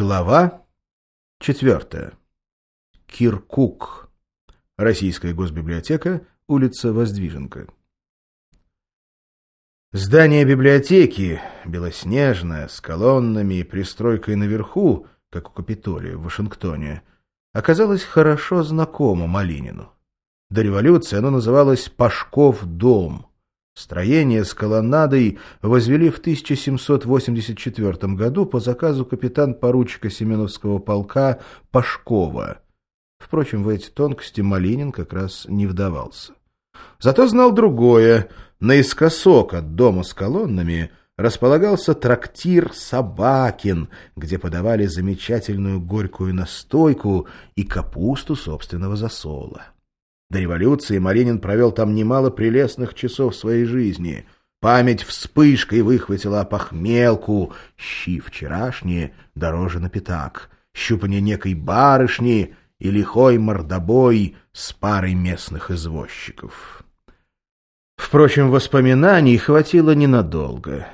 Глава четвертая. Киркук. Российская госбиблиотека, улица Воздвиженка. Здание библиотеки, белоснежное, с колоннами и пристройкой наверху, как у Капитолия в Вашингтоне, оказалось хорошо знакомо Малинину. До революции оно называлось «Пашков дом», Строение с колоннадой возвели в 1784 году по заказу капитан-поручика Семеновского полка Пашкова. Впрочем, в эти тонкости Малинин как раз не вдавался. Зато знал другое. Наискосок от дома с колоннами располагался трактир «Собакин», где подавали замечательную горькую настойку и капусту собственного засола. До революции Маринин провел там немало прелестных часов своей жизни. Память вспышкой выхватила похмелку, щи вчерашние дороже на пятак, щупание некой барышни и лихой мордобой с парой местных извозчиков. Впрочем, воспоминаний хватило ненадолго.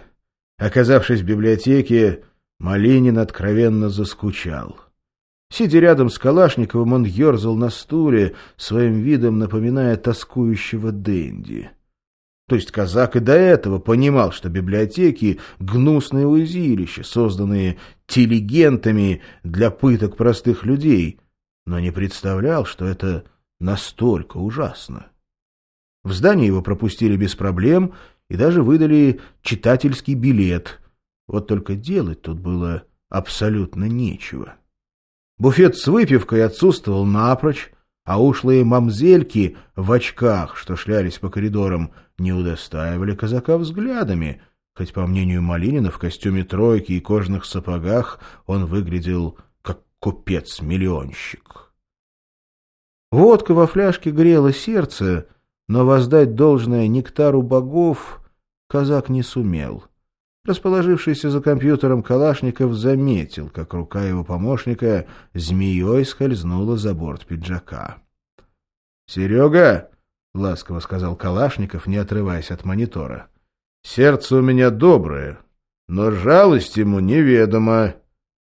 Оказавшись в библиотеке, Малинин откровенно заскучал — Сидя рядом с Калашниковым, он ерзал на стуле, своим видом напоминая тоскующего Дэнди. То есть казак и до этого понимал, что библиотеки — гнусные узилища, созданные телегентами для пыток простых людей, но не представлял, что это настолько ужасно. В здание его пропустили без проблем и даже выдали читательский билет. Вот только делать тут было абсолютно нечего. Буфет с выпивкой отсутствовал напрочь, а ушлые мамзельки в очках, что шлялись по коридорам, не удостаивали казака взглядами, хоть, по мнению Малинина, в костюме тройки и кожаных сапогах он выглядел как купец-миллионщик. Водка во фляжке грела сердце, но воздать должное нектару богов казак не сумел — Расположившийся за компьютером Калашников заметил, как рука его помощника змеей скользнула за борт пиджака. — Серега, — ласково сказал Калашников, не отрываясь от монитора, — сердце у меня доброе, но жалость ему неведома.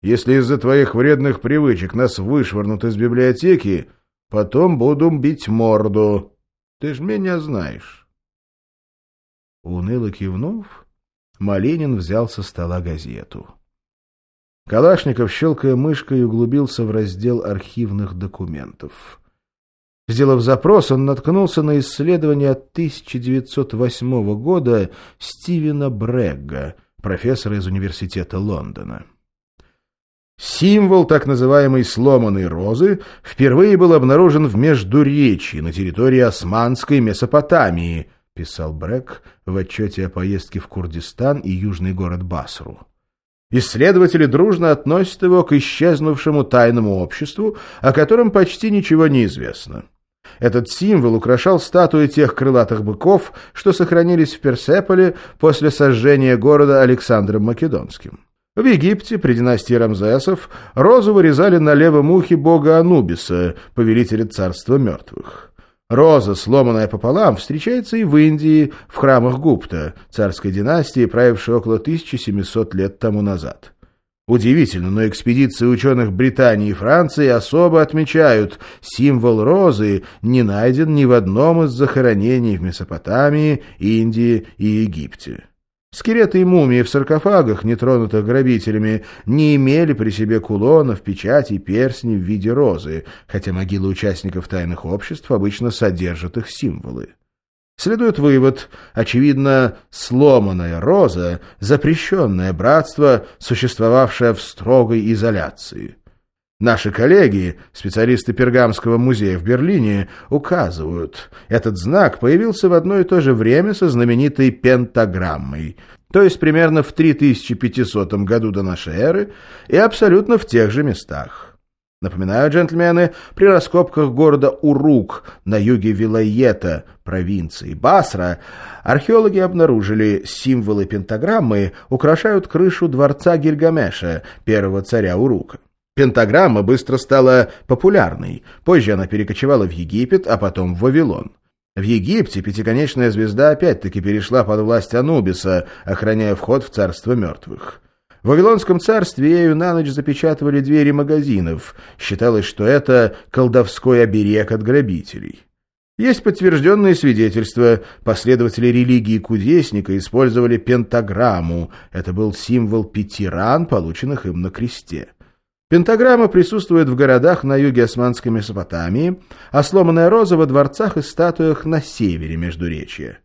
Если из-за твоих вредных привычек нас вышвырнут из библиотеки, потом буду бить морду. Ты ж меня знаешь. Уныло кивнув, Малинин взял со стола газету. Калашников, щелкая мышкой, углубился в раздел архивных документов. Сделав запрос, он наткнулся на исследование 1908 года Стивена Брегга, профессора из Университета Лондона. Символ так называемой сломанной розы впервые был обнаружен в Междуречии на территории Османской Месопотамии писал Брэк в отчете о поездке в Курдистан и южный город Басру. Исследователи дружно относят его к исчезнувшему тайному обществу, о котором почти ничего не известно. Этот символ украшал статуи тех крылатых быков, что сохранились в Персеполе после сожжения города Александром Македонским. В Египте при династии Рамзесов розу вырезали на левом ухе бога Анубиса, повелителя царства мертвых. Роза, сломанная пополам, встречается и в Индии, в храмах Гупта, царской династии, правившей около 1700 лет тому назад. Удивительно, но экспедиции ученых Британии и Франции особо отмечают, символ розы не найден ни в одном из захоронений в Месопотамии, Индии и Египте. Скелеты и мумии в саркофагах, нетронутых грабителями, не имели при себе кулонов, печатей, перстней в виде розы, хотя могилы участников тайных обществ обычно содержат их символы. Следует вывод, очевидно, сломанная роза — запрещенное братство, существовавшее в строгой изоляции. Наши коллеги, специалисты Пергамского музея в Берлине, указывают, этот знак появился в одно и то же время со знаменитой пентаграммой, то есть примерно в 3500 году до нашей эры и абсолютно в тех же местах. Напоминаю, джентльмены, при раскопках города Урук на юге Вилайета, провинции Басра, археологи обнаружили символы пентаграммы украшают крышу дворца Гильгамеша, первого царя Урука. Пентаграмма быстро стала популярной. Позже она перекочевала в Египет, а потом в Вавилон. В Египте пятиконечная звезда опять-таки перешла под власть Анубиса, охраняя вход в царство мертвых. В Вавилонском царстве ею на ночь запечатывали двери магазинов. Считалось, что это колдовской оберег от грабителей. Есть подтвержденные свидетельства. Последователи религии кудесника использовали пентаграмму. Это был символ пяти ран, полученных им на кресте. Пентаграмма присутствует в городах на юге Османской Месопотамии, а сломанная роза во дворцах и статуях на севере Междуречья.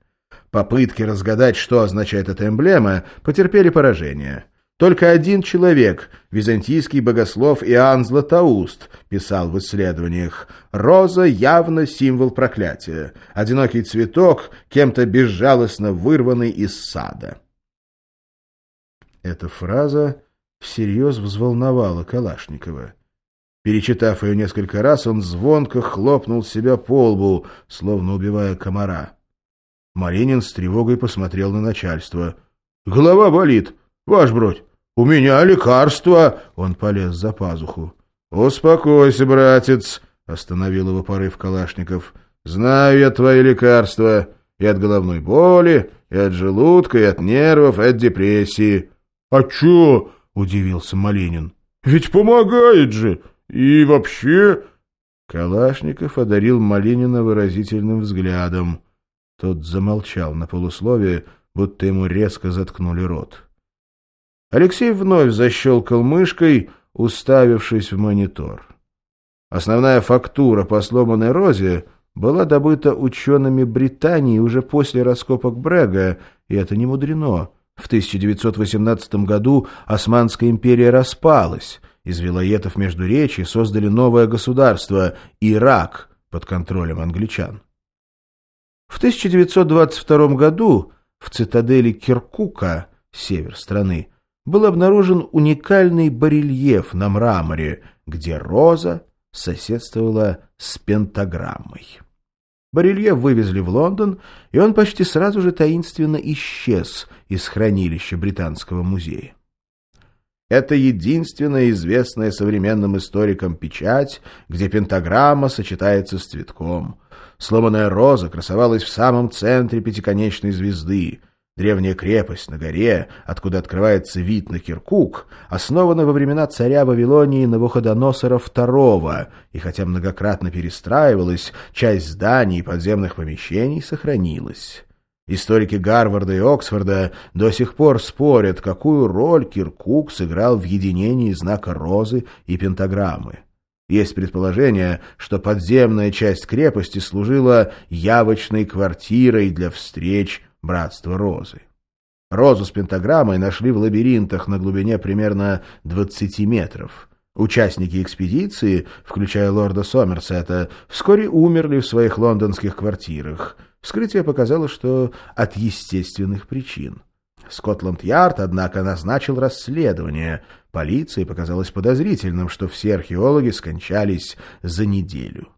Попытки разгадать, что означает эта эмблема, потерпели поражение. Только один человек, византийский богослов Иоанн Златоуст, писал в исследованиях «Роза явно символ проклятия, одинокий цветок, кем-то безжалостно вырванный из сада». Эта фраза всерьез взволновала Калашникова. Перечитав ее несколько раз, он звонко хлопнул себя по лбу, словно убивая комара. Маринин с тревогой посмотрел на начальство. «Голова болит, ваш бродь!» «У меня лекарство!» — он полез за пазуху. «Успокойся, братец!» — остановил его порыв Калашников. «Знаю я твои лекарства. И от головной боли, и от желудка, и от нервов, и от депрессии». «А чё?» — удивился Малинин. «Ведь помогает же! И вообще...» Калашников одарил Малинина выразительным взглядом. Тот замолчал на полусловие, будто ему резко заткнули рот. Алексей вновь защелкал мышкой, уставившись в монитор. Основная фактура по сломанной розе была добыта учеными Британии уже после раскопок Брега, и это не мудрено. В 1918 году Османская империя распалась. Из вилоетов Междуречия создали новое государство – Ирак под контролем англичан. В 1922 году в цитадели Киркука, север страны, был обнаружен уникальный барельеф на мраморе, где роза соседствовала с пентаграммой. Барельеф вывезли в Лондон, и он почти сразу же таинственно исчез из хранилища Британского музея. Это единственная известная современным историкам печать, где пентаграмма сочетается с цветком. Сломанная роза красовалась в самом центре пятиконечной звезды — Древняя крепость на горе, откуда открывается вид на Киркук, основана во времена царя Вавилонии Навуходоносора II, и хотя многократно перестраивалась, часть зданий и подземных помещений сохранилась. Историки Гарварда и Оксфорда до сих пор спорят, какую роль Киркук сыграл в единении знака розы и пентаграммы. Есть предположение, что подземная часть крепости служила явочной квартирой для встреч братство Розы. Розу с пентаграммой нашли в лабиринтах на глубине примерно 20 метров. Участники экспедиции, включая лорда Сомерсета, вскоре умерли в своих лондонских квартирах. Вскрытие показало, что от естественных причин. Скотланд-Ярд, однако, назначил расследование. Полиции показалось подозрительным, что все археологи скончались за неделю.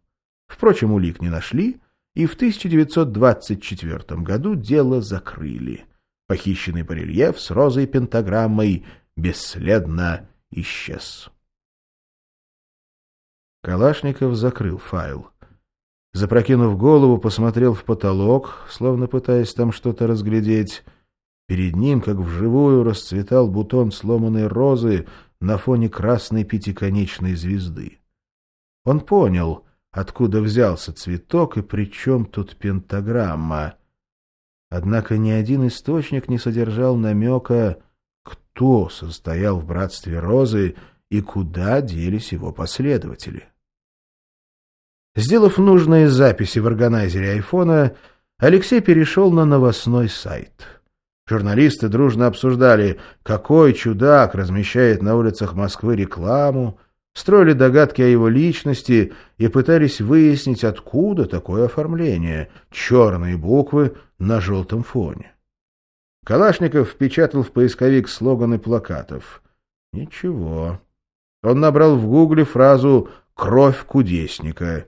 Впрочем, улик не нашли, и в 1924 году дело закрыли. Похищенный барельеф с розой пентаграммой бесследно исчез. Калашников закрыл файл. Запрокинув голову, посмотрел в потолок, словно пытаясь там что-то разглядеть. Перед ним, как вживую, расцветал бутон сломанной розы на фоне красной пятиконечной звезды. Он понял — откуда взялся цветок и при чем тут пентаграмма. Однако ни один источник не содержал намека, кто состоял в братстве Розы и куда делись его последователи. Сделав нужные записи в органайзере айфона, Алексей перешел на новостной сайт. Журналисты дружно обсуждали, какой чудак размещает на улицах Москвы рекламу, строили догадки о его личности и пытались выяснить, откуда такое оформление — черные буквы на желтом фоне. Калашников впечатал в поисковик слоганы плакатов. Ничего. Он набрал в гугле фразу «Кровь кудесника».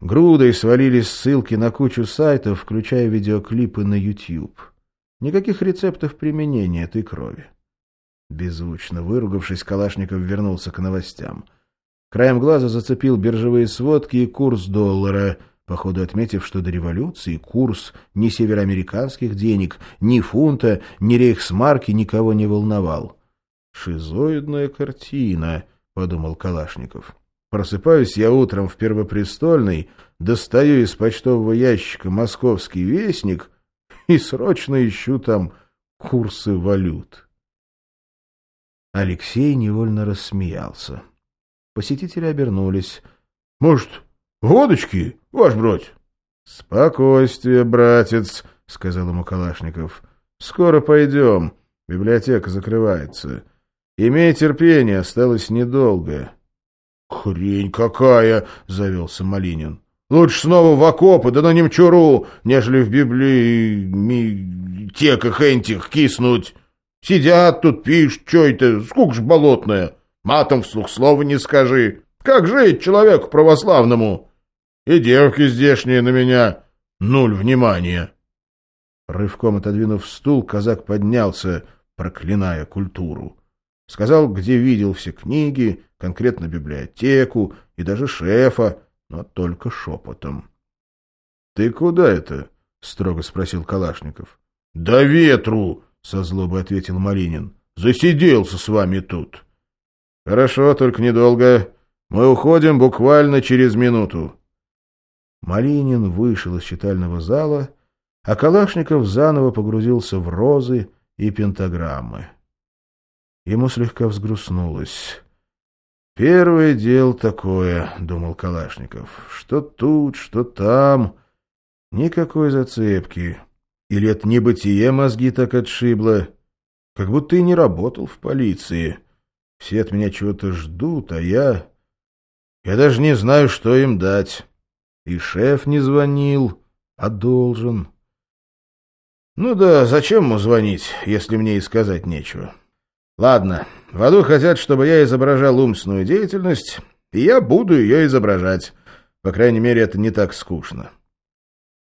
Грудой свалились ссылки на кучу сайтов, включая видеоклипы на YouTube. Никаких рецептов применения этой крови. Беззвучно выругавшись, Калашников вернулся к новостям — Краем глаза зацепил биржевые сводки и курс доллара, походу отметив, что до революции курс ни североамериканских денег, ни фунта, ни рейхсмарки никого не волновал. Шизоидная картина, — подумал Калашников. Просыпаюсь я утром в Первопрестольной, достаю из почтового ящика «Московский вестник» и срочно ищу там курсы валют. Алексей невольно рассмеялся. Посетители обернулись. — Может, водочки, ваш бродь? — Спокойствие, братец, — сказал ему Калашников. — Скоро пойдем. Библиотека закрывается. Имей терпение, осталось недолго. — Хрень какая! — завелся Малинин. — Лучше снова в окопы, да на немчуру, нежели в библиотеках этих киснуть. Сидят тут, пишут, что это, скука ж болотная. Матом вслух слова не скажи. Как жить человеку православному? И девки здешние на меня нуль внимания. Рывком отодвинув стул, казак поднялся, проклиная культуру. Сказал, где видел все книги, конкретно библиотеку и даже шефа, но только шепотом. — Ты куда это? — строго спросил Калашников. — Да ветру! — со злобой ответил Малинин. — Засиделся с вами тут. — Хорошо, только недолго. Мы уходим буквально через минуту. Малинин вышел из читального зала, а Калашников заново погрузился в розы и пентаграммы. Ему слегка взгрустнулось. «Первое дело такое», — думал Калашников, — «что тут, что там, никакой зацепки». Или это небытие мозги так отшибло? Как будто и не работал в полиции. Все от меня чего-то ждут, а я... Я даже не знаю, что им дать. И шеф не звонил, а должен. Ну да, зачем ему звонить, если мне и сказать нечего? Ладно, в аду хотят, чтобы я изображал умственную деятельность, и я буду ее изображать. По крайней мере, это не так скучно.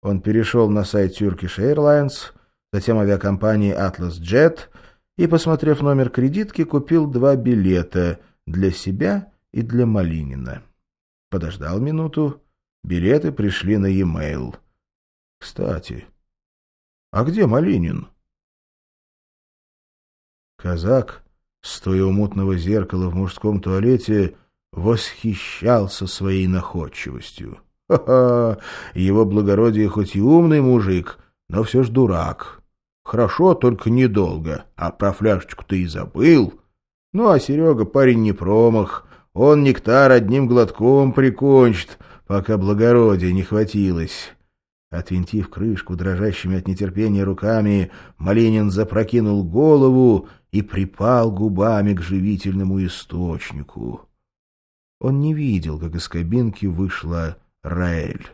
Он перешел на сайт Turkish Airlines, затем авиакомпании Atlas Jet и, посмотрев номер кредитки, купил два билета для себя и для Малинина. Подождал минуту. Билеты пришли на e-mail. Кстати, а где Малинин? Казак, стоя у мутного зеркала в мужском туалете, восхищался своей находчивостью. Ха-ха! Его благородие хоть и умный мужик, но все ж дурак. Хорошо, только недолго, а про фляжечку ты и забыл. Ну, а Серега парень не промах, он нектар одним глотком прикончит, пока благородия не хватилось. Отвинтив крышку дрожащими от нетерпения руками, Малинин запрокинул голову и припал губами к живительному источнику. Он не видел, как из кабинки вышла Раэль.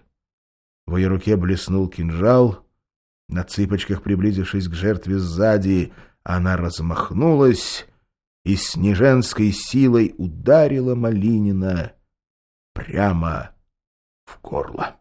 В ее руке блеснул кинжал. На цыпочках, приблизившись к жертве сзади, она размахнулась и с неженской силой ударила Малинина прямо в горло.